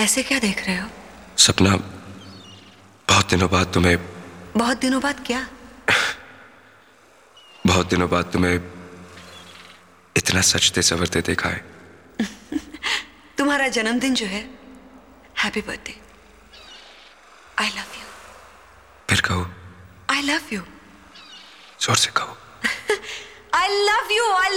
ऐसे क्या देख रहे हो? सपना बहुत दिनों बाद तुम्हें बहुत दिनों बाद क्या? बहुत दिनों बाद तुम्हें इतना सचते सवरते देखा है। तुम्हारा जन्मदिन जो है happy birthday I love you फिर कहो। आई लव यू ज़ोर से कहो। आई लव यू आई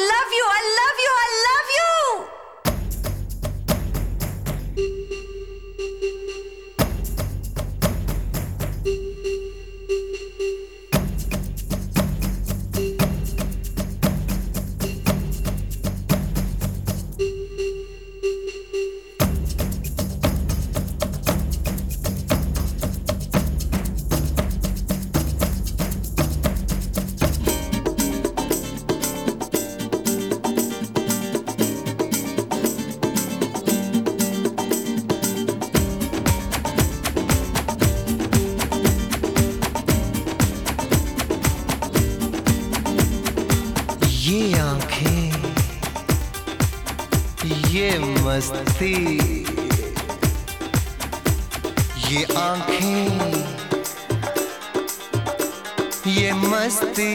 ये आँखें ये मस्ती ये आँखें ये मस्ती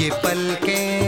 ये पलकें।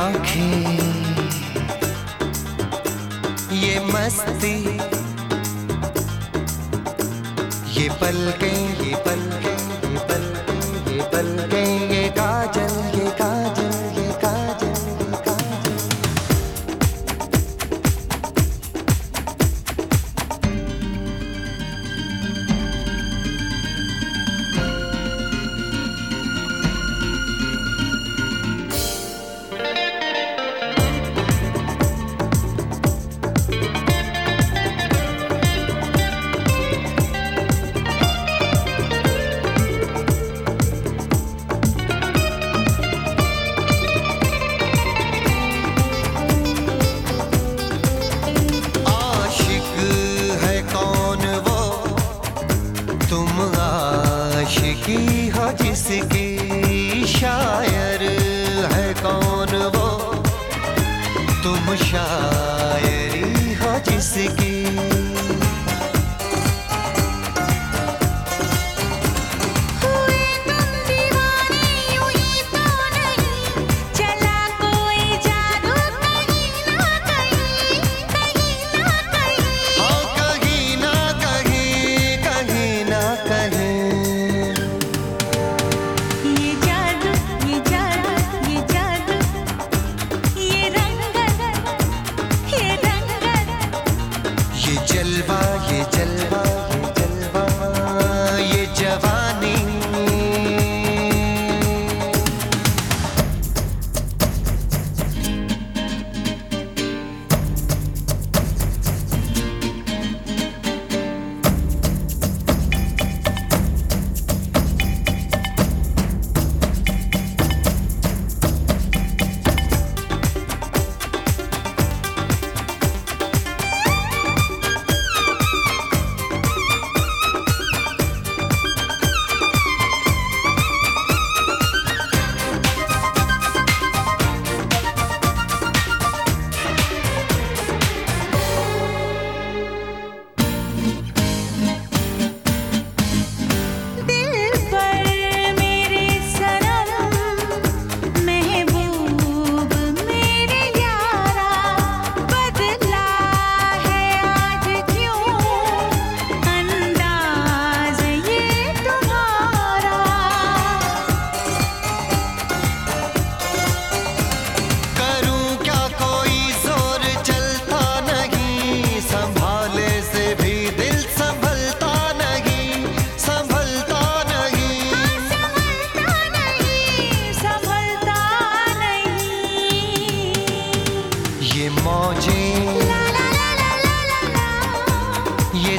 आँखें। ये मस्ती। ये पलकें ये पलकें ये पलकें ये पलकें ये काजल ये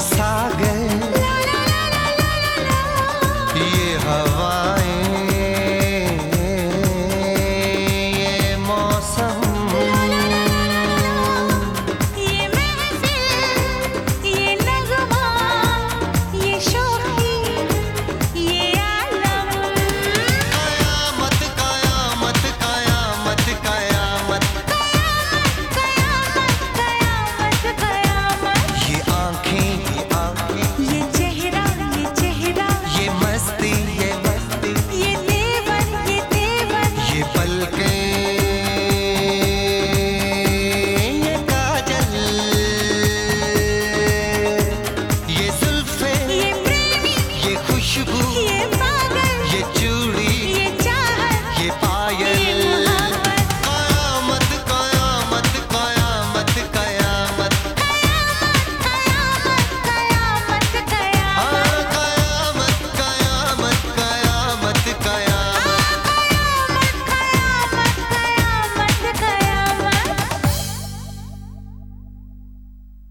सागर